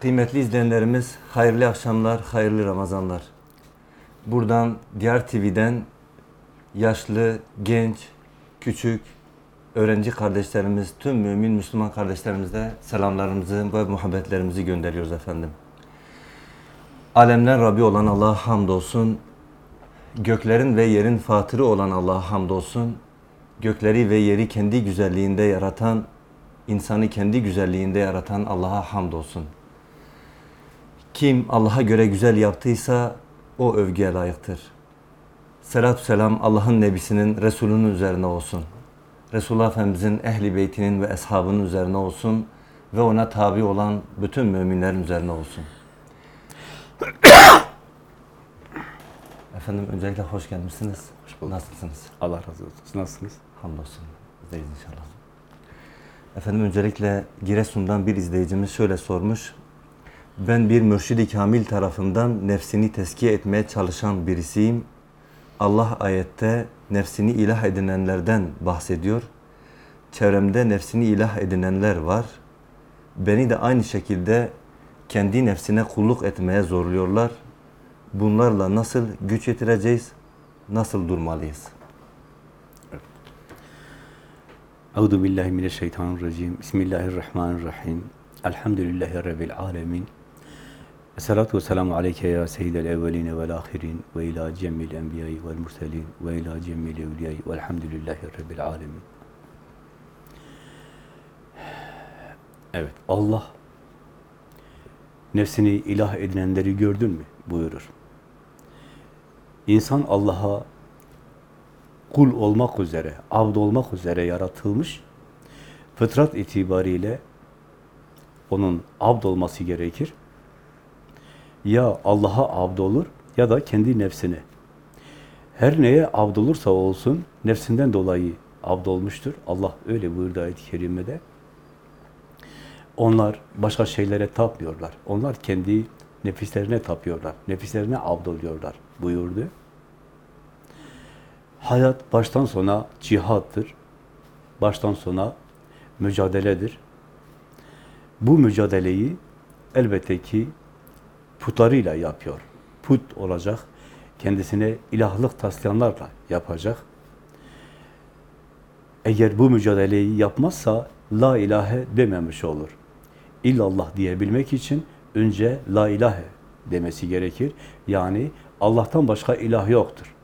Kıymetli izleyenlerimiz, hayırlı akşamlar, hayırlı Ramazanlar. Buradan Diyar TV'den yaşlı, genç, küçük, öğrenci kardeşlerimiz, tüm mümin Müslüman kardeşlerimize selamlarımızı ve muhabbetlerimizi gönderiyoruz efendim. Alemler Rabbi olan Allah'a hamdolsun. Göklerin ve yerin fatırı olan Allah'a hamdolsun. Gökleri ve yeri kendi güzelliğinde yaratan, insanı kendi güzelliğinde yaratan Allah'a hamdolsun. Kim Allah'a göre güzel yaptıysa o övgüye layıktır. Selatü selam Allah'ın Nebisinin, Resulünün üzerine olsun. Resulullah Efendimizin ehli beytinin ve eshabının üzerine olsun ve ona tabi olan bütün müminlerin üzerine olsun. Efendim öncelikle hoş gelmişsiniz. Hoş bulduk. Nasılsınız? Allah razı olsun. Siz Nasılsınız? Hamdolsun. Bizdeyiz inşallah. Efendim öncelikle Giresun'dan bir izleyicimiz şöyle sormuş. Ben bir mürşidi kamil tarafından nefsini teskiye etmeye çalışan birisiyim. Allah ayette nefsini ilah edinenlerden bahsediyor. Çevremde nefsini ilah edinenler var. Beni de aynı şekilde kendi nefsine kulluk etmeye zorluyorlar. Bunlarla nasıl güç yetireceğiz? Nasıl durmalıyız? Euzu billahi mineşşeytanirracim. Bismillahirrahmanirrahim. Elhamdülillahi rabbil alamin. Esselatu vesselamu aleyke ya seyyidel evveline vel ahirin ve ila cemmil enbiyayı vel murselin ve ila cemmil evliyayı velhamdülillahi rabbil alamin. Evet, Allah nefsini ilah edinenleri gördün mü buyurur. İnsan Allah'a kul olmak üzere, abd olmak üzere yaratılmış. Fıtrat itibariyle onun abd olması gerekir. Ya Allah'a abd olur ya da kendi nefsine. Her neye abd olursa olsun nefsinden dolayı abd olmuştur. Allah öyle buyurdu ayet-i kerimede. Onlar başka şeylere tapmıyorlar. Onlar kendi nefislerine tapıyorlar. Nefislerine abd oluyorlar buyurdu. Hayat baştan sona cihattır. Baştan sona mücadeledir. Bu mücadeleyi elbette ki putlarıyla yapıyor. Put olacak. Kendisine ilahlık taslayanlarla yapacak. Eğer bu mücadeleyi yapmazsa la ilahe dememiş olur. İllallah diyebilmek için önce la ilahe demesi gerekir. Yani Allah'tan başka ilah yoktur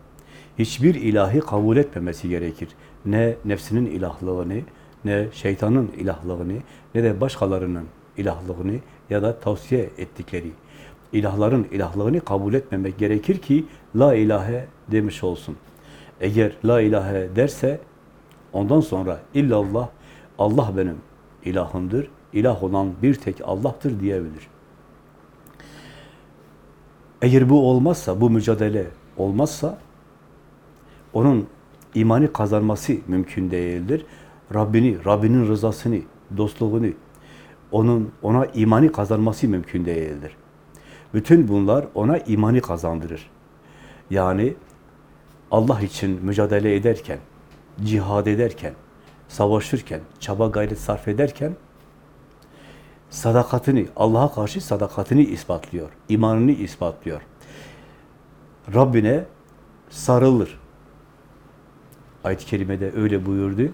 hiçbir ilahi kabul etmemesi gerekir. Ne nefsinin ilahlığını, ne şeytanın ilahlığını, ne de başkalarının ilahlığını ya da tavsiye ettikleri ilahların ilahlığını kabul etmemek gerekir ki la ilahe demiş olsun. Eğer la ilahe derse ondan sonra illallah Allah benim ilahımdır, ilah olan bir tek Allah'tır diyebilir. Eğer bu olmazsa, bu mücadele olmazsa onun imani kazanması mümkün değildir. Rabbini, Rabbinin rızasını, dostluğunu, onun ona imani kazanması mümkün değildir. Bütün bunlar ona imani kazandırır. Yani Allah için mücadele ederken, cihad ederken, savaşırken, çaba gayret sarf ederken sadakatini, Allah'a karşı sadakatini ispatlıyor, imanını ispatlıyor. Rabbine sarılır. Ayet-i Kerime'de öyle buyurdu.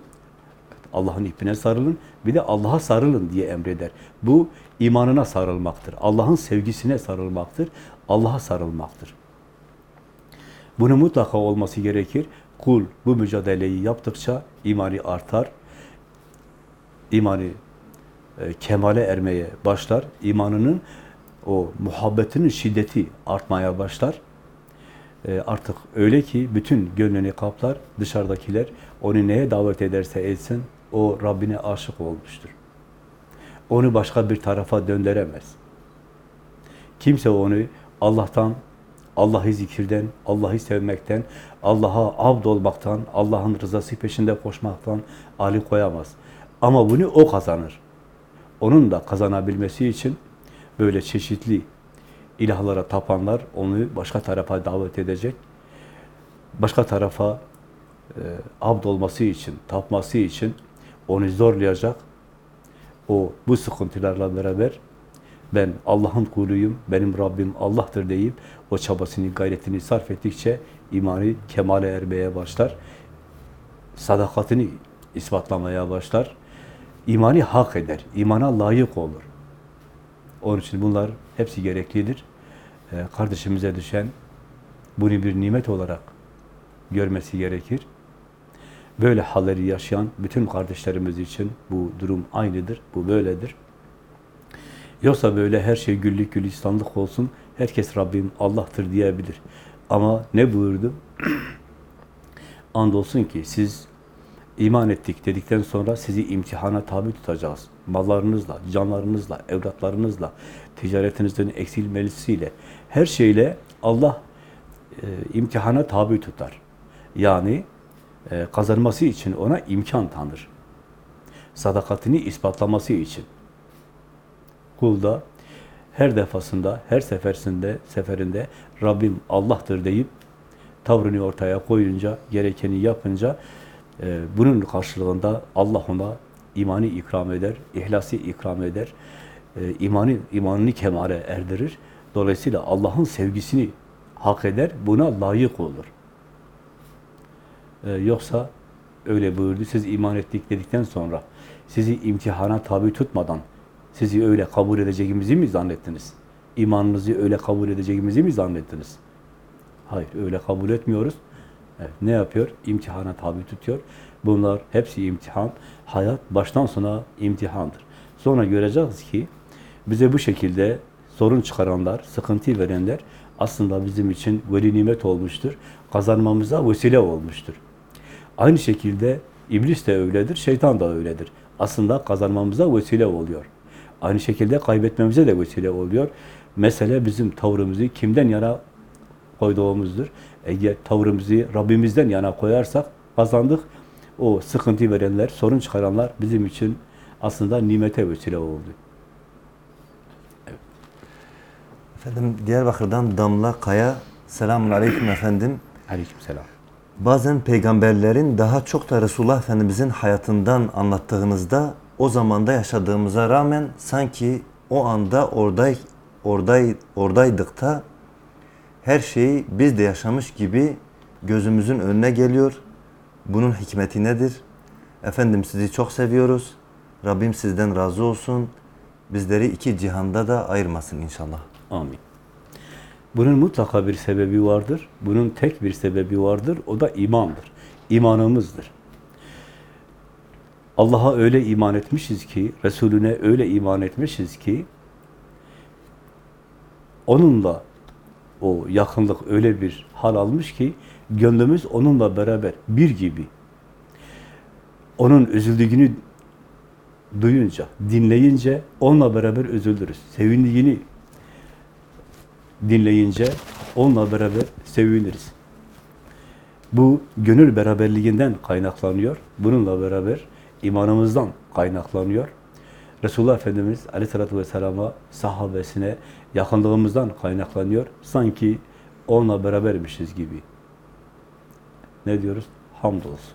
Allah'ın ipine sarılın, bir de Allah'a sarılın diye emreder. Bu imanına sarılmaktır. Allah'ın sevgisine sarılmaktır. Allah'a sarılmaktır. Bunun mutlaka olması gerekir. Kul bu mücadeleyi yaptıkça imani artar. İmanı e, kemale ermeye başlar. İmanının o muhabbetinin şiddeti artmaya başlar. E, artık öyle ki bütün gönlünü kaplar, dışarıdakiler onu neye davet ederse etsin, o Rabbine aşık olmuştur. Onu başka bir tarafa döndüremez. Kimse onu Allah'tan, Allah'ı zikirden, Allah'ı sevmekten, Allah'a abd olmaktan, Allah'ın rızası peşinde koşmaktan ali koyamaz. Ama bunu o kazanır. Onun da kazanabilmesi için böyle çeşitli ilahlara tapanlar onu başka tarafa davet edecek. Başka tarafa e, abd olması için, tapması için onu zorlayacak. O bu sıkıntılarla beraber ben Allah'ın kuluyum, benim Rabbim Allah'tır deyip o çabasını, gayretini sarf ettikçe imanı kemale ermeye başlar. Sadakatini ispatlamaya başlar. İmanı hak eder, imana layık olur. Onun için bunlar hepsi gereklidir. Ee, kardeşimize düşen bunu bir nimet olarak görmesi gerekir. Böyle halleri yaşayan bütün kardeşlerimiz için bu durum aynıdır, bu böyledir. Yoksa böyle her şey güllük gülistanlık olsun, herkes Rabbim Allah'tır diyebilir. Ama ne buyurdu? Andolsun ki siz iman ettik dedikten sonra sizi imtihana tabi tutacağız. Mallarınızla, canlarınızla, evlatlarınızla, ticaretinizin eksilmelisiyle, her şeyle Allah e, imtihana tabi tutar. Yani kazanması için ona imkan tanır. Sadakatini ispatlaması için. Kul da her defasında, her seferinde, seferinde Rabbim Allah'tır deyip tavrını ortaya koyunca, gerekeni yapınca e, bunun karşılığında Allah ona imanı ikram eder, ihlası ikram eder, e, imanı, imanını kemale erdirir. Dolayısıyla Allah'ın sevgisini hak eder, buna layık olur. E, yoksa öyle buyurdu, siz iman ettik dedikten sonra sizi imtihana tabi tutmadan sizi öyle kabul edeceğimizi mi zannettiniz? İmanınızı öyle kabul edeceğimizi mi zannettiniz? Hayır, öyle kabul etmiyoruz. Evet, ne yapıyor? İmtihana tabi tutuyor. Bunlar hepsi imtihan. Hayat baştan sona imtihandır. Sonra göreceğiz ki bize bu şekilde sorun çıkaranlar, sıkıntı verenler aslında bizim için veli nimet olmuştur. Kazanmamıza vesile olmuştur. Aynı şekilde iblis de öyledir, şeytan da öyledir. Aslında kazanmamıza vesile oluyor. Aynı şekilde kaybetmemize de vesile oluyor. Mesele bizim tavrımızı kimden yana koyduğumuzdur. Eğer tavrımızı Rabbimizden yana koyarsak kazandık. O sıkıntı verenler, sorun çıkaranlar bizim için aslında nimete vesile oldu. Efendim Diyarbakır'dan Damla Kaya. Selamun Aleyküm efendim. Aleykümselam. Bazen peygamberlerin daha çok da Resulullah Efendimizin hayatından anlattığınızda o zamanda yaşadığımıza rağmen sanki o anda orday, orday, oradaydık da her şeyi biz de yaşamış gibi gözümüzün önüne geliyor. Bunun hikmeti nedir? Efendim sizi çok seviyoruz. Rabbim sizden razı olsun. Bizleri iki cihanda da ayırmasın inşallah. Amin. Bunun mutlaka bir sebebi vardır. Bunun tek bir sebebi vardır. O da imandır. İmanımızdır. Allah'a öyle iman etmişiz ki, Resulüne öyle iman etmişiz ki, onunla o yakınlık öyle bir hal almış ki, gönlümüz onunla beraber bir gibi. Onun üzüldüğünü duyunca, dinleyince onunla beraber üzülürüz. Sevindiğini dinleyince onunla beraber seviniriz. Bu gönül beraberliğinden kaynaklanıyor. Bununla beraber imanımızdan kaynaklanıyor. Resulullah Efendimiz Aleyhisselatü Vesselam'a, sahabesine yakınlığımızdan kaynaklanıyor. Sanki onunla berabermişiz gibi. Ne diyoruz? Hamdolsun.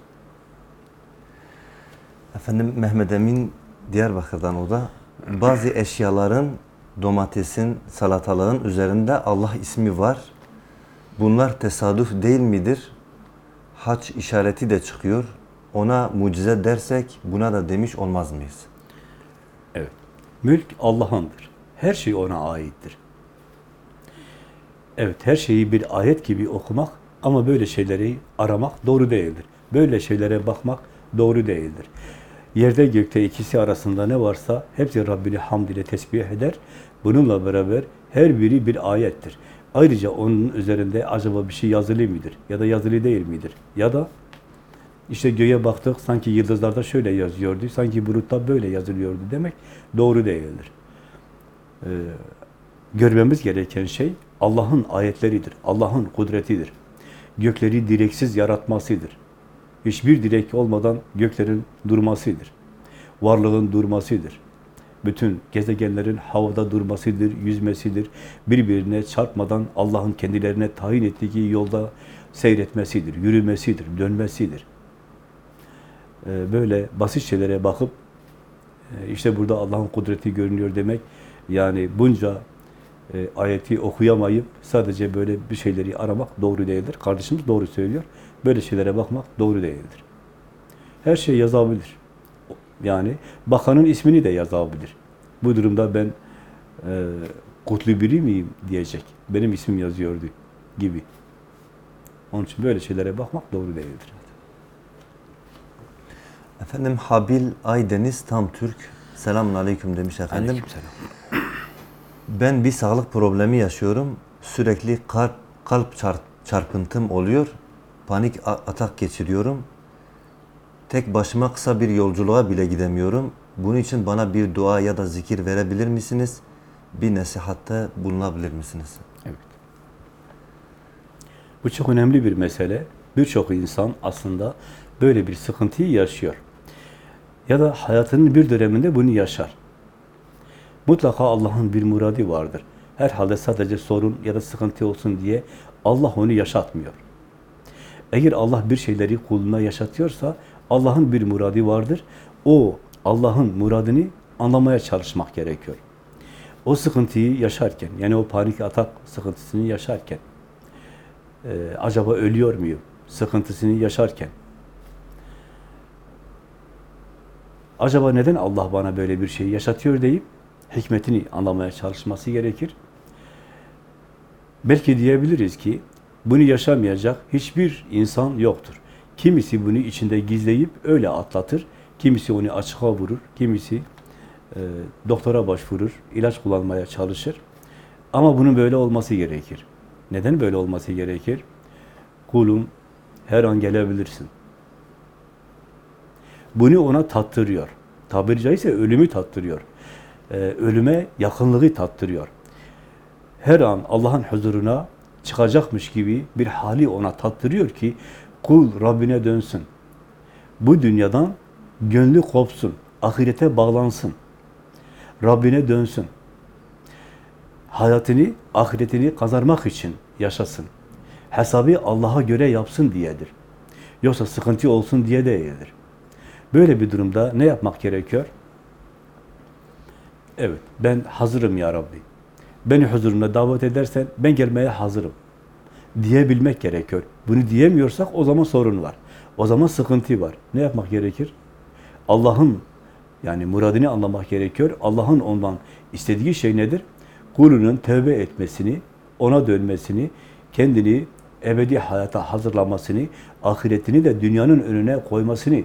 Efendim Mehmet Emin Diyarbakır'dan o da bazı eşyaların domatesin, salatalığın üzerinde Allah ismi var. Bunlar tesadüf değil midir? Haç işareti de çıkıyor. Ona mucize dersek buna da demiş olmaz mıyız? Evet. Mülk Allah'ındır. Her şey ona aittir. Evet, her şeyi bir ayet gibi okumak ama böyle şeyleri aramak doğru değildir. Böyle şeylere bakmak doğru değildir. Yerde gökte ikisi arasında ne varsa hepsi Rabbini hamd ile tesbih eder. Bununla beraber her biri bir ayettir. Ayrıca onun üzerinde acaba bir şey yazılı mıdır? Ya da yazılı değil midir? Ya da işte göğe baktık sanki yıldızlarda şöyle yazıyordu, sanki bulutta böyle yazılıyordu demek doğru değildir. Ee, görmemiz gereken şey Allah'ın ayetleridir, Allah'ın kudretidir. Gökleri direksiz yaratmasıdır. Hiçbir direk olmadan göklerin durmasıdır. Varlığın durmasıdır. Bütün gezegenlerin havada durmasıdır, yüzmesidir. Birbirine çarpmadan Allah'ın kendilerine tayin ettiği yolda seyretmesidir, yürümesidir, dönmesidir. Ee, Böyle basit şeylere bakıp e, işte burada Allah'ın kudreti görünüyor demek Yani bunca e, ayeti okuyamayıp sadece böyle bir şeyleri aramak doğru değildir. Kardeşimiz doğru söylüyor. Böyle şeylere bakmak doğru değildir. Her şey yazabilir. Yani bakanın ismini de yazabilir. Bu durumda ben e, kutlu biri miyim diyecek. Benim ismim yazıyordu gibi. Onun için böyle şeylere bakmak doğru değildir. Efendim Habil Aydeniz Tam Türk selamun aleyküm demiş efendim. Aleykümselam. Ben bir sağlık problemi yaşıyorum. Sürekli kalp kalp çarp- çarpıntım oluyor. Panik atak geçiriyorum. Tek başıma kısa bir yolculuğa bile gidemiyorum. Bunun için bana bir dua ya da zikir verebilir misiniz? Bir nasihatte bulunabilir misiniz? Evet. Bu çok önemli bir mesele. Birçok insan aslında böyle bir sıkıntıyı yaşıyor. Ya da hayatının bir döneminde bunu yaşar. Mutlaka Allah'ın bir muradi vardır. Herhalde sadece sorun ya da sıkıntı olsun diye Allah onu yaşatmıyor. Eğer Allah bir şeyleri kuluna yaşatıyorsa Allah'ın bir muradi vardır. O Allah'ın muradını anlamaya çalışmak gerekiyor. O sıkıntıyı yaşarken, yani o panik atak sıkıntısını yaşarken, e, acaba ölüyor muyum? Sıkıntısını yaşarken, acaba neden Allah bana böyle bir şey yaşatıyor deyip hikmetini anlamaya çalışması gerekir. Belki diyebiliriz ki bunu yaşamayacak hiçbir insan yoktur. Kimisi bunu içinde gizleyip öyle atlatır, kimisi onu açığa vurur, kimisi e, doktora başvurur, ilaç kullanmaya çalışır. Ama bunun böyle olması gerekir. Neden böyle olması gerekir? Kulum her an gelebilirsin. Bunu ona tattırıyor. Tabiri caizse ölümü tattırıyor. Ee, ölüme yakınlığı tattırıyor. Her an Allah'ın huzuruna çıkacakmış gibi bir hali ona tattırıyor ki kul Rabbine dönsün. Bu dünyadan gönlü kopsun, ahirete bağlansın. Rabbine dönsün. Hayatını, ahiretini kazanmak için yaşasın. Hesabı Allah'a göre yapsın diyedir. Yoksa sıkıntı olsun diye değildir. Böyle bir durumda ne yapmak gerekiyor? Evet, ben hazırım ya Rabbi. Beni huzuruna davet edersen ben gelmeye hazırım. Diyebilmek gerekiyor. Bunu diyemiyorsak o zaman sorun var. O zaman sıkıntı var. Ne yapmak gerekir? Allah'ın yani muradını anlamak gerekiyor. Allah'ın ondan istediği şey nedir? Kulunun tövbe etmesini, ona dönmesini, kendini ebedi hayata hazırlamasını, ahiretini de dünyanın önüne koymasını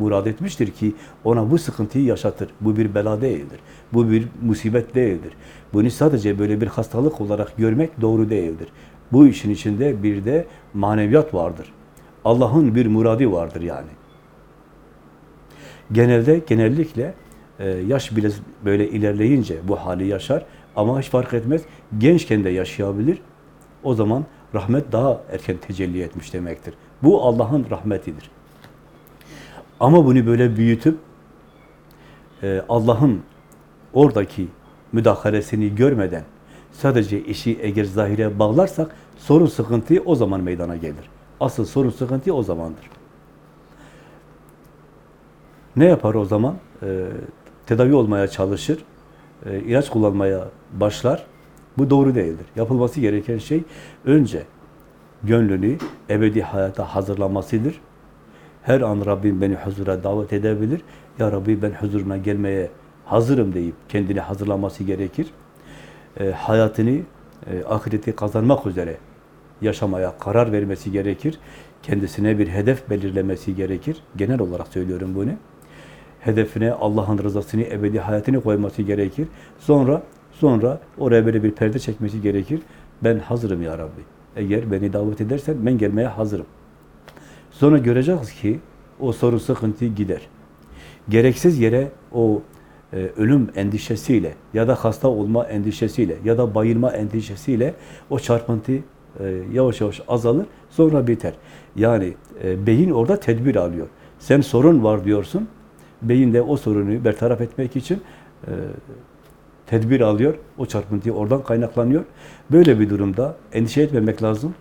murad etmiştir ki ona bu sıkıntıyı yaşatır. Bu bir bela değildir. Bu bir musibet değildir. Bunu sadece böyle bir hastalık olarak görmek doğru değildir. Bu işin içinde bir de maneviyat vardır. Allah'ın bir muradi vardır yani. Genelde, genellikle e, yaş bile böyle ilerleyince bu hali yaşar ama hiç fark etmez. Gençken de yaşayabilir. O zaman rahmet daha erken tecelli etmiş demektir. Bu Allah'ın rahmetidir. Ama bunu böyle büyütüp e, Allah'ın oradaki müdahalesini görmeden sadece işi eğer zahire bağlarsak sorun sıkıntı o zaman meydana gelir. Asıl sorun sıkıntı o zamandır. Ne yapar o zaman? E, tedavi olmaya çalışır, e, ilaç kullanmaya başlar. Bu doğru değildir. Yapılması gereken şey önce gönlünü ebedi hayata hazırlamasıdır. Her an Rabbim beni huzura davet edebilir. Ya Rabbi ben huzuruna gelmeye hazırım deyip kendini hazırlaması gerekir. E, hayatını, e, ahireti kazanmak üzere yaşamaya karar vermesi gerekir. Kendisine bir hedef belirlemesi gerekir. Genel olarak söylüyorum bunu. Hedefine Allah'ın rızasını, ebedi hayatını koyması gerekir. Sonra sonra oraya böyle bir perde çekmesi gerekir. Ben hazırım ya Rabbi. Eğer beni davet edersen ben gelmeye hazırım. Sonra göreceğiz ki o sorun sıkıntı gider. Gereksiz yere o e, ölüm endişesiyle ya da hasta olma endişesiyle ya da bayılma endişesiyle o çarpıntı e, yavaş yavaş azalır, sonra biter. Yani e, beyin orada tedbir alıyor. Sen sorun var diyorsun, beyin de o sorunu bertaraf etmek için e, tedbir alıyor, o çarpıntı oradan kaynaklanıyor. Böyle bir durumda endişe etmemek lazım.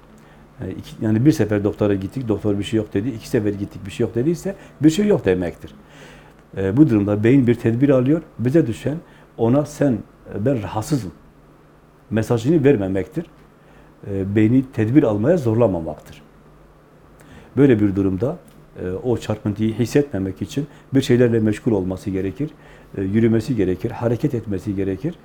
İki, yani bir sefer doktora gittik, doktor bir şey yok dedi. iki sefer gittik, bir şey yok dediyse bir şey yok demektir. E, bu durumda beyin bir tedbir alıyor. Bize düşen ona sen e, ben rahatsızım mesajını vermemektir. E, beyni tedbir almaya zorlamamaktır. Böyle bir durumda e, o çarpıntıyı hissetmemek için bir şeylerle meşgul olması gerekir, e, yürümesi gerekir, hareket etmesi gerekir,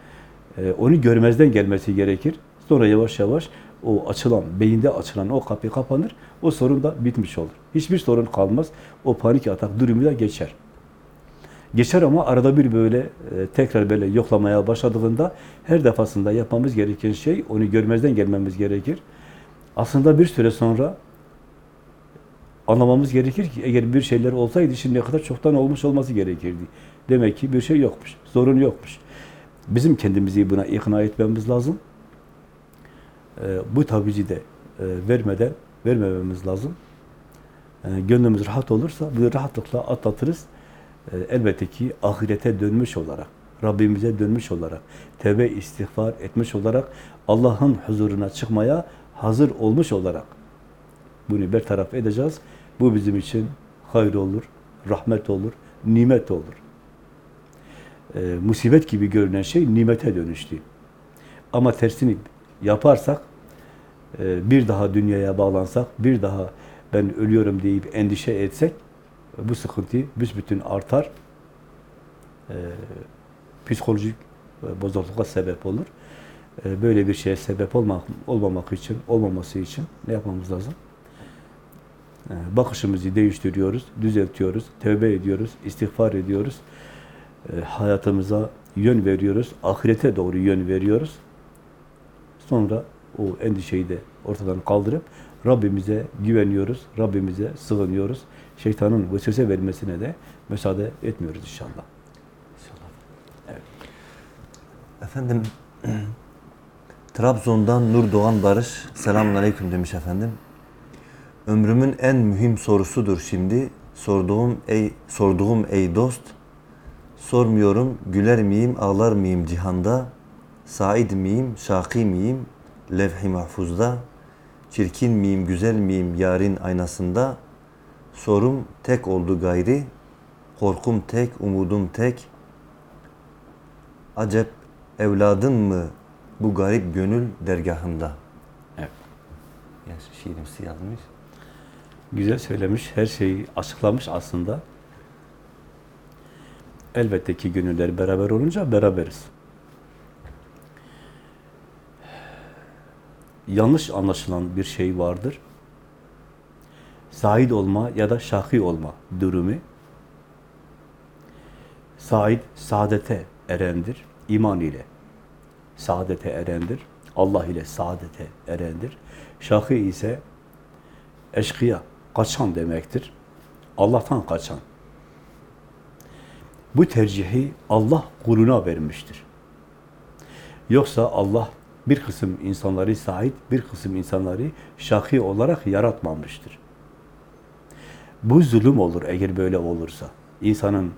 e, onu görmezden gelmesi gerekir. Sonra yavaş yavaş o açılan, beyinde açılan o kapı kapanır, o sorun da bitmiş olur. Hiçbir sorun kalmaz, o panik atak durumu da geçer. Geçer ama arada bir böyle e, tekrar böyle yoklamaya başladığında her defasında yapmamız gereken şey onu görmezden gelmemiz gerekir. Aslında bir süre sonra anlamamız gerekir ki eğer bir şeyler olsaydı şimdiye kadar çoktan olmuş olması gerekirdi. Demek ki bir şey yokmuş, sorun yokmuş. Bizim kendimizi buna ikna etmemiz lazım. E, bu tabici de e, vermeden, vermememiz lazım. E, gönlümüz rahat olursa bu rahatlıkla atlatırız. E, elbette ki ahirete dönmüş olarak, Rabbimize dönmüş olarak, tevbe istiğfar etmiş olarak, Allah'ın huzuruna çıkmaya hazır olmuş olarak bunu bertaraf edeceğiz. Bu bizim için hayır olur, rahmet olur, nimet olur. E, musibet gibi görünen şey nimete dönüştü. Ama tersini yaparsak, e, bir daha dünyaya bağlansak, bir daha ben ölüyorum deyip endişe etsek, bu sıkıntı büsbütün artar. E, psikolojik e, bozukluğa sebep olur. Böyle bir şeye sebep olmak, olmamak için, olmaması için ne yapmamız lazım? Bakışımızı değiştiriyoruz, düzeltiyoruz, tövbe ediyoruz, istiğfar ediyoruz. Hayatımıza yön veriyoruz, ahirete doğru yön veriyoruz. Sonra o endişeyi de ortadan kaldırıp Rabbimize güveniyoruz, Rabbimize sığınıyoruz. Şeytanın vesvese vermesine de müsaade etmiyoruz inşallah. İnşallah. Evet. Efendim Trabzon'dan Nur Doğan Barış selamun aleyküm demiş efendim. Ömrümün en mühim sorusudur şimdi. Sorduğum ey sorduğum ey dost. Sormuyorum güler miyim, ağlar mıyım cihanda? Said miyim, şaki miyim? Levh-i mahfuzda. Çirkin miyim, güzel miyim yarın aynasında? Sorum tek oldu gayri. Korkum tek, umudum tek. Acep evladın mı bu garip gönül dergahında? Evet. Yani şiirimsi yazmış. Güzel söylemiş, her şeyi açıklamış aslında. Elbette ki gönüller beraber olunca beraberiz. Yanlış anlaşılan bir şey vardır. Said olma ya da şaki olma durumu. Said, saadete erendir. iman ile saadete erendir. Allah ile saadete erendir. Şaki ise eşkıya, kaçan demektir. Allah'tan kaçan. Bu tercihi Allah kuluna vermiştir. Yoksa Allah bir kısım insanları sahip, bir kısım insanları şaki olarak yaratmamıştır. Bu zulüm olur eğer böyle olursa. İnsanın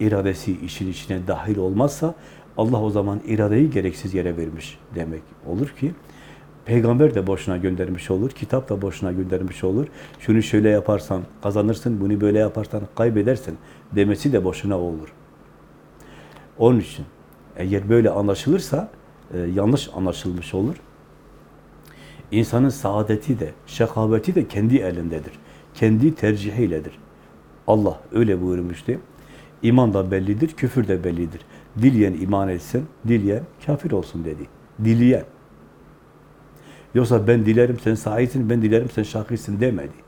iradesi işin içine dahil olmazsa Allah o zaman iradeyi gereksiz yere vermiş demek olur ki peygamber de boşuna göndermiş olur, kitap da boşuna göndermiş olur. Şunu şöyle yaparsan kazanırsın, bunu böyle yaparsan kaybedersin demesi de boşuna olur. Onun için eğer böyle anlaşılırsa e, yanlış anlaşılmış olur. İnsanın saadeti de, şekaveti de kendi elindedir. Kendi tercihiyledir. Allah öyle buyurmuştu. İman da bellidir, küfür de bellidir. Dileyen iman etsin, dileyen kafir olsun dedi. Dileyen. Yoksa ben dilerim sen sahipsin, ben dilerim sen şakisin demedi.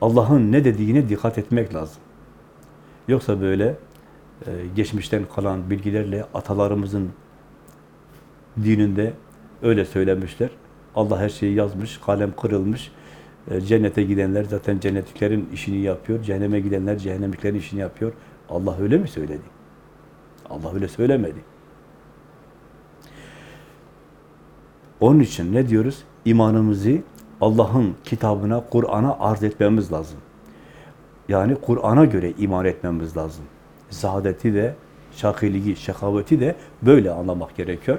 Allah'ın ne dediğine dikkat etmek lazım. Yoksa böyle e, geçmişten kalan bilgilerle atalarımızın dininde öyle söylemişler. Allah her şeyi yazmış, kalem kırılmış. E, cennete gidenler zaten cennetliklerin işini yapıyor. Cehenneme gidenler cehennemliklerin işini yapıyor. Allah öyle mi söyledi? Allah öyle söylemedi. Onun için ne diyoruz? İmanımızı Allah'ın kitabına, Kur'an'a arz etmemiz lazım. Yani Kur'an'a göre iman etmemiz lazım. Saadeti de, şakiliği, şekaveti de böyle anlamak gerekiyor.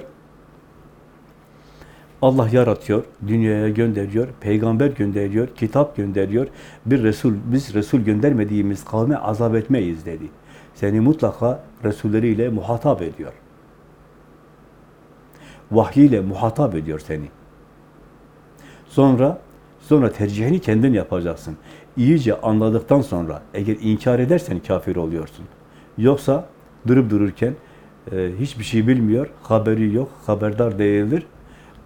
Allah yaratıyor, dünyaya gönderiyor, peygamber gönderiyor, kitap gönderiyor. Bir Resul, biz Resul göndermediğimiz kavme azap etmeyiz dedi. Seni mutlaka Resulleriyle muhatap ediyor. vahyiyle muhatap ediyor seni. Sonra sonra tercihini kendin yapacaksın. İyice anladıktan sonra eğer inkar edersen kafir oluyorsun. Yoksa durup dururken e, hiçbir şey bilmiyor, haberi yok, haberdar değildir.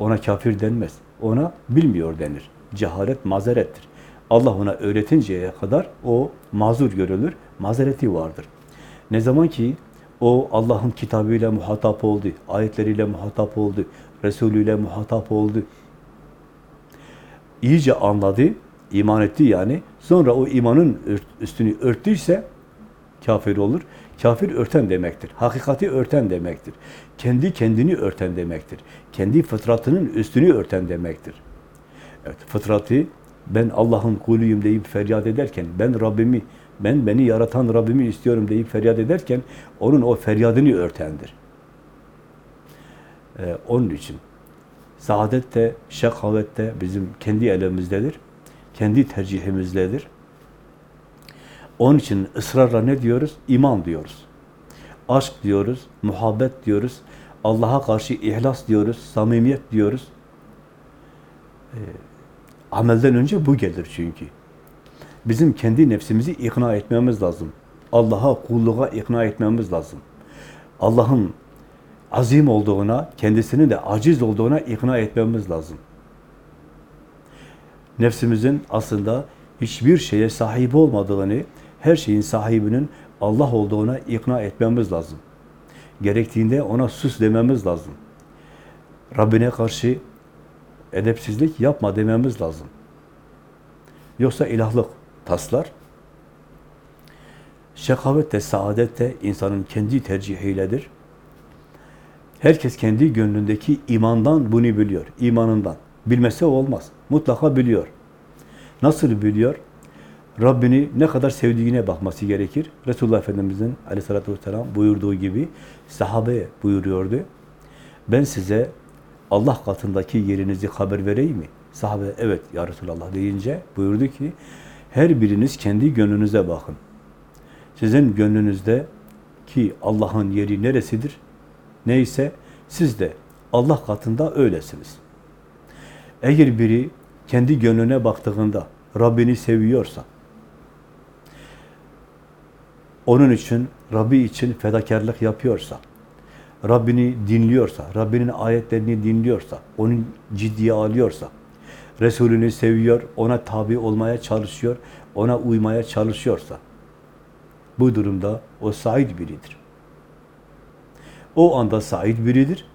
Ona kafir denmez. Ona bilmiyor denir. Cehalet mazerettir. Allah ona öğretinceye kadar o mazur görülür, mazereti vardır. Ne zaman ki o Allah'ın kitabıyla muhatap oldu, ayetleriyle muhatap oldu, Resulüyle muhatap oldu, iyice anladı, iman etti yani. Sonra o imanın üstünü örttüyse kafir olur. Kafir örten demektir. Hakikati örten demektir. Kendi kendini örten demektir. Kendi fıtratının üstünü örten demektir. Evet, fıtratı ben Allah'ın kuluyum deyip feryat ederken, ben Rabbimi, ben beni yaratan Rabbimi istiyorum deyip feryat ederken, onun o feryadını örtendir. Ee, onun için saadet de, bizim kendi elimizdedir. Kendi tercihimizdedir. Onun için ısrarla ne diyoruz? İman diyoruz. Aşk diyoruz, muhabbet diyoruz, Allah'a karşı ihlas diyoruz, samimiyet diyoruz. Ee, amelden önce bu gelir çünkü. Bizim kendi nefsimizi ikna etmemiz lazım. Allah'a, kulluğa ikna etmemiz lazım. Allah'ın azim olduğuna, kendisinin de aciz olduğuna ikna etmemiz lazım. Nefsimizin aslında hiçbir şeye sahip olmadığını, her şeyin sahibinin Allah olduğuna ikna etmemiz lazım. Gerektiğinde ona sus dememiz lazım. Rabbine karşı edepsizlik yapma dememiz lazım. Yoksa ilahlık taslar. Şekavet de, saadet de insanın kendi tercihiyledir. Herkes kendi gönlündeki imandan bunu biliyor, imanından. Bilmese olmaz. Mutlaka biliyor. Nasıl biliyor? Rabbini ne kadar sevdiğine bakması gerekir. Resulullah Efendimiz'in aleyhissalatü vesselam buyurduğu gibi sahabeye buyuruyordu. Ben size Allah katındaki yerinizi haber vereyim mi? Sahabe evet ya Resulallah deyince buyurdu ki her biriniz kendi gönlünüze bakın. Sizin gönlünüzde ki Allah'ın yeri neresidir? Neyse siz de Allah katında öylesiniz. Eğer biri kendi gönlüne baktığında Rabbini seviyorsa, onun için, Rabbi için fedakarlık yapıyorsa, Rabbini dinliyorsa, Rabbinin ayetlerini dinliyorsa, onun ciddiye alıyorsa, Resulünü seviyor, ona tabi olmaya çalışıyor, ona uymaya çalışıyorsa, bu durumda o said biridir. O anda said biridir.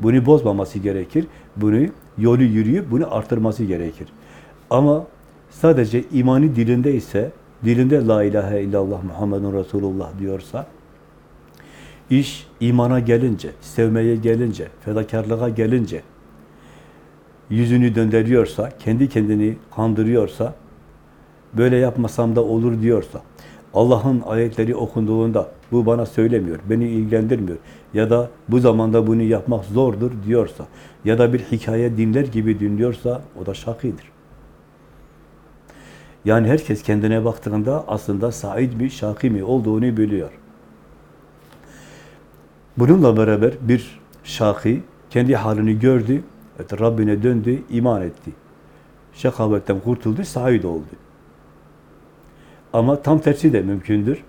Bunu bozmaması gerekir. Bunu yolu yürüyüp bunu artırması gerekir. Ama sadece imani dilinde ise, dilinde la ilahe illallah Muhammedun Resulullah diyorsa, iş imana gelince, sevmeye gelince, fedakarlığa gelince, yüzünü döndürüyorsa, kendi kendini kandırıyorsa, böyle yapmasam da olur diyorsa, Allah'ın ayetleri okunduğunda bu bana söylemiyor, beni ilgilendirmiyor ya da bu zamanda bunu yapmak zordur diyorsa ya da bir hikaye dinler gibi dinliyorsa o da şakidir. Yani herkes kendine baktığında aslında said mi, şaki mi olduğunu biliyor. Bununla beraber bir şaki kendi halini gördü, evet, Rabbine döndü, iman etti. Şakavetten kurtuldu, said oldu. Ama tam tersi de mümkündür.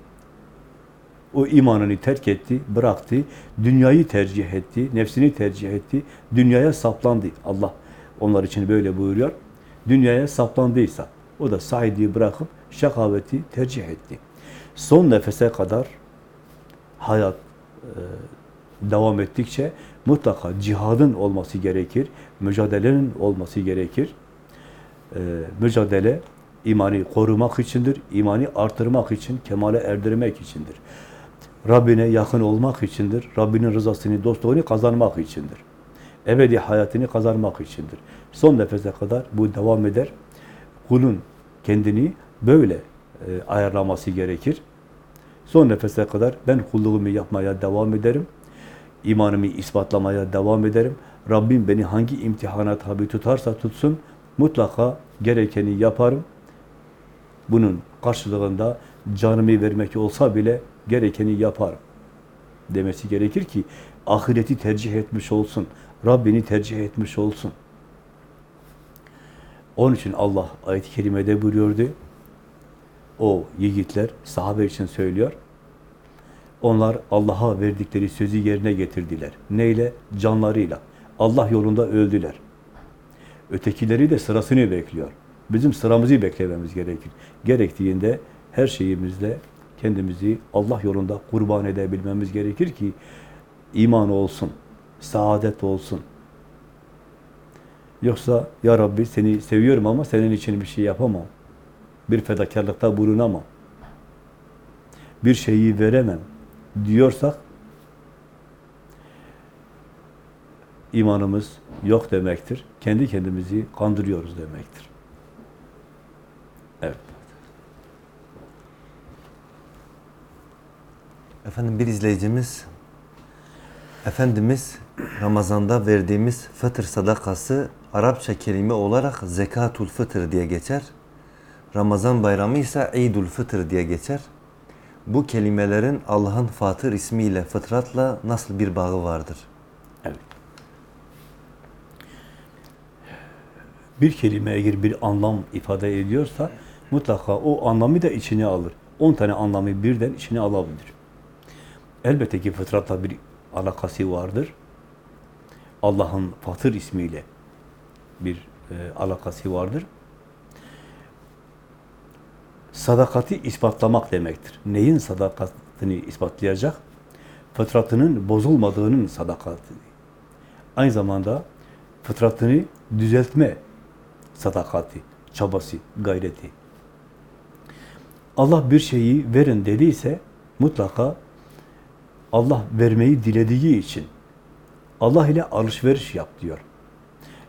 O imanını terk etti, bıraktı, dünyayı tercih etti, nefsini tercih etti, dünyaya saplandı. Allah onlar için böyle buyuruyor. Dünyaya saplandıysa, o da sahidiyi bırakıp şakaveti tercih etti. Son nefese kadar hayat e, devam ettikçe mutlaka cihadın olması gerekir, mücadelenin olması gerekir. E, mücadele imanı korumak içindir, imanı artırmak için, kemale erdirmek içindir. Rabbine yakın olmak içindir, Rabbinin rızasını, dostluğunu kazanmak içindir. Ebedi hayatını kazanmak içindir. Son nefese kadar bu devam eder. Kulun kendini böyle e, ayarlaması gerekir. Son nefese kadar ben kulluğumu yapmaya devam ederim. İmanımı ispatlamaya devam ederim. Rabbim beni hangi imtihana tabi tutarsa tutsun, mutlaka gerekeni yaparım. Bunun karşılığında canımı vermek olsa bile gerekeni yaparım demesi gerekir ki ahireti tercih etmiş olsun. Rabbini tercih etmiş olsun. Onun için Allah ayet-i kerimede buyuruyordu. O yiğitler sahabe için söylüyor. Onlar Allah'a verdikleri sözü yerine getirdiler. Neyle? Canlarıyla. Allah yolunda öldüler. Ötekileri de sırasını bekliyor. Bizim sıramızı beklememiz gerekir. Gerektiğinde her şeyimizle kendimizi Allah yolunda kurban edebilmemiz gerekir ki iman olsun, saadet olsun. Yoksa ya Rabbi seni seviyorum ama senin için bir şey yapamam. Bir fedakarlıkta bulunamam. Bir şeyi veremem diyorsak imanımız yok demektir. Kendi kendimizi kandırıyoruz demektir. Evet. Efendim bir izleyicimiz Efendimiz Ramazan'da verdiğimiz fıtır sadakası Arapça kelime olarak zekatul fıtır diye geçer. Ramazan bayramı ise Eidul Fıtır diye geçer. Bu kelimelerin Allah'ın Fatır ismiyle fıtratla nasıl bir bağı vardır? Evet. Bir kelime eğer bir anlam ifade ediyorsa mutlaka o anlamı da içine alır. 10 tane anlamı birden içine alabilir. Elbette ki fıtratla bir alakası vardır. Allah'ın Fatır ismiyle bir e, alakası vardır. Sadakati ispatlamak demektir. Neyin sadakatini ispatlayacak? Fıtratının bozulmadığının sadakati. Aynı zamanda fıtratını düzeltme sadakati, çabası, gayreti. Allah bir şeyi verin dediyse mutlaka Allah vermeyi dilediği için Allah ile alışveriş yap diyor.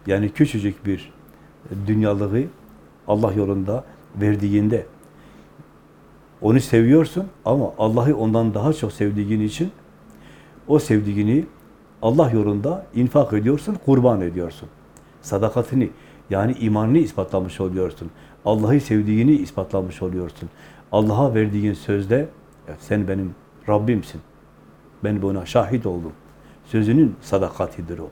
Yani küçücük bir dünyalığı Allah yolunda verdiğinde onu seviyorsun ama Allah'ı ondan daha çok sevdiğin için o sevdiğini Allah yolunda infak ediyorsun, kurban ediyorsun. Sadakatini yani imanını ispatlamış oluyorsun. Allah'ı sevdiğini ispatlamış oluyorsun. Allah'a verdiğin sözde "Evet, sen benim Rabbimsin. Ben buna şahit oldum. Sözünün sadakatidir o.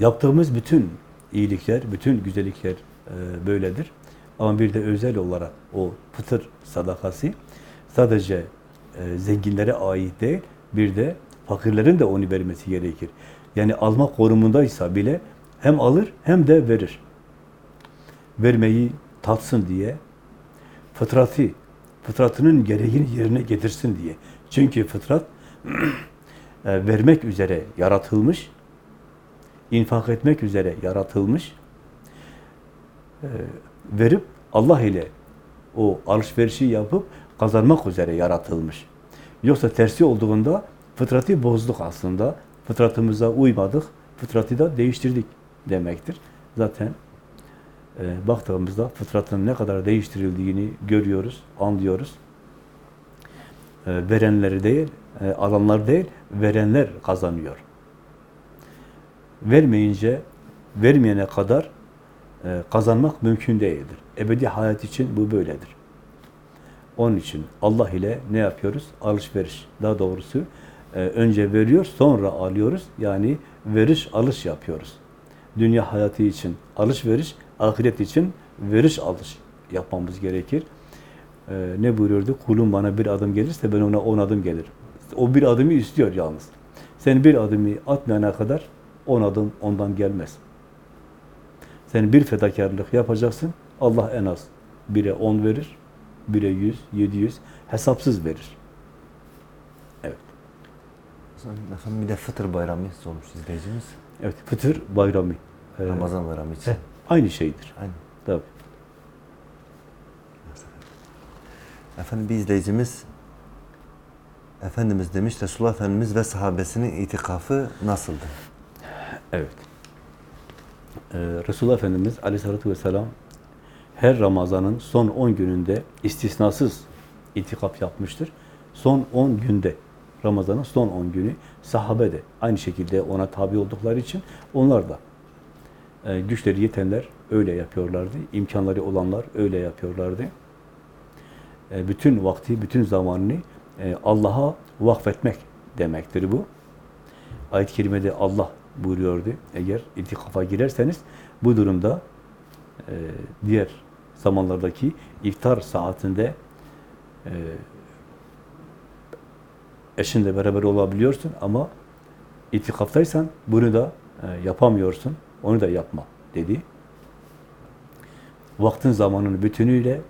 Yaptığımız bütün iyilikler, bütün güzellikler e, böyledir. Ama bir de özel olarak o fıtır sadakası sadece e, zenginlere ait değil, bir de fakirlerin de onu vermesi gerekir. Yani alma konumundaysa bile hem alır hem de verir. Vermeyi tatsın diye, fıtratı, fıtratının gereğini yerine getirsin diye. Çünkü fıtrat e, vermek üzere yaratılmış, infak etmek üzere yaratılmış, e, verip Allah ile o alışverişi yapıp kazanmak üzere yaratılmış. Yoksa tersi olduğunda fıtratı bozduk aslında. Fıtratımıza uymadık, fıtratı da değiştirdik demektir. Zaten e, baktığımızda fıtratın ne kadar değiştirildiğini görüyoruz, anlıyoruz. E, verenleri değil, e, alanlar değil, verenler kazanıyor. Vermeyince, vermeyene kadar e, kazanmak mümkün değildir. Ebedi hayat için bu böyledir. Onun için Allah ile ne yapıyoruz? Alışveriş. Daha doğrusu e, önce veriyor, sonra alıyoruz. Yani veriş, alış yapıyoruz. Dünya hayatı için alışveriş, ahiret için veriş, alış yapmamız gerekir. E, ne buyuruyordu? Kulum bana bir adım gelirse ben ona on adım gelirim. O bir adımı istiyor yalnız. Sen bir adımı atmayana kadar on adım ondan gelmez. Sen bir fedakarlık yapacaksın, Allah en az bire on verir, bire yüz, yedi yüz, hesapsız verir. Evet. Efendim bir de fıtır bayramı sormuş izleyicimiz. Evet, fıtır bayramı. Ee, Ramazan bayramı için. heh, aynı şeydir. Aynen. Tabii. Efendim bir izleyicimiz Efendimiz demiş Resulullah Efendimiz ve sahabesinin itikafı nasıldı? Evet. Ee, Resulullah Efendimiz aleyhissalatü vesselam her Ramazan'ın son 10 gününde istisnasız itikaf yapmıştır. Son 10 günde, Ramazan'ın son 10 günü sahabe de aynı şekilde ona tabi oldukları için onlar da e, güçleri yetenler öyle yapıyorlardı. imkanları olanlar öyle yapıyorlardı. E, bütün vakti, bütün zamanını e, Allah'a vakfetmek demektir bu. Ayet-i kerimede Allah buyuruyordu. Eğer itikafa girerseniz bu durumda e, diğer zamanlardaki iftar saatinde e, eşinle beraber olabiliyorsun ama itikaftaysan bunu da e, yapamıyorsun. Onu da yapma dedi. Vaktin zamanını bütünüyle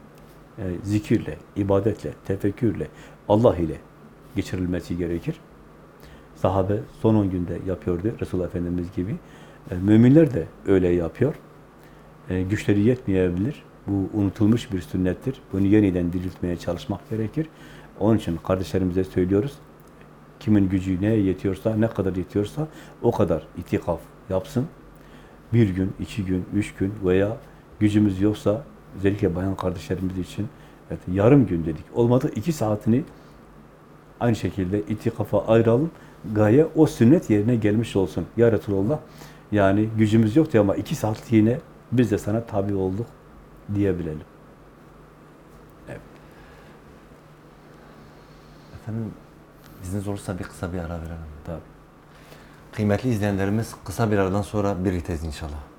e, zikirle, ibadetle, tefekkürle, Allah ile geçirilmesi gerekir. Sahabe son 10 günde yapıyordu Resulullah Efendimiz gibi. E, müminler de öyle yapıyor. E, güçleri yetmeyebilir. Bu unutulmuş bir sünnettir. Bunu yeniden diriltmeye çalışmak gerekir. Onun için kardeşlerimize söylüyoruz. Kimin gücü neye yetiyorsa, ne kadar yetiyorsa o kadar itikaf yapsın. Bir gün, iki gün, üç gün veya gücümüz yoksa özellikle bayan kardeşlerimiz için evet, yarım gün dedik. Olmadı iki saatini aynı şekilde itikafa ayıralım. Gaye o sünnet yerine gelmiş olsun. Ya Resulallah yani gücümüz yoktu ama iki saatliğine biz de sana tabi olduk diyebilelim. Efendim izniniz olursa bir kısa bir ara verelim. Tabii. Kıymetli izleyenlerimiz kısa bir aradan sonra birlikteyiz inşallah.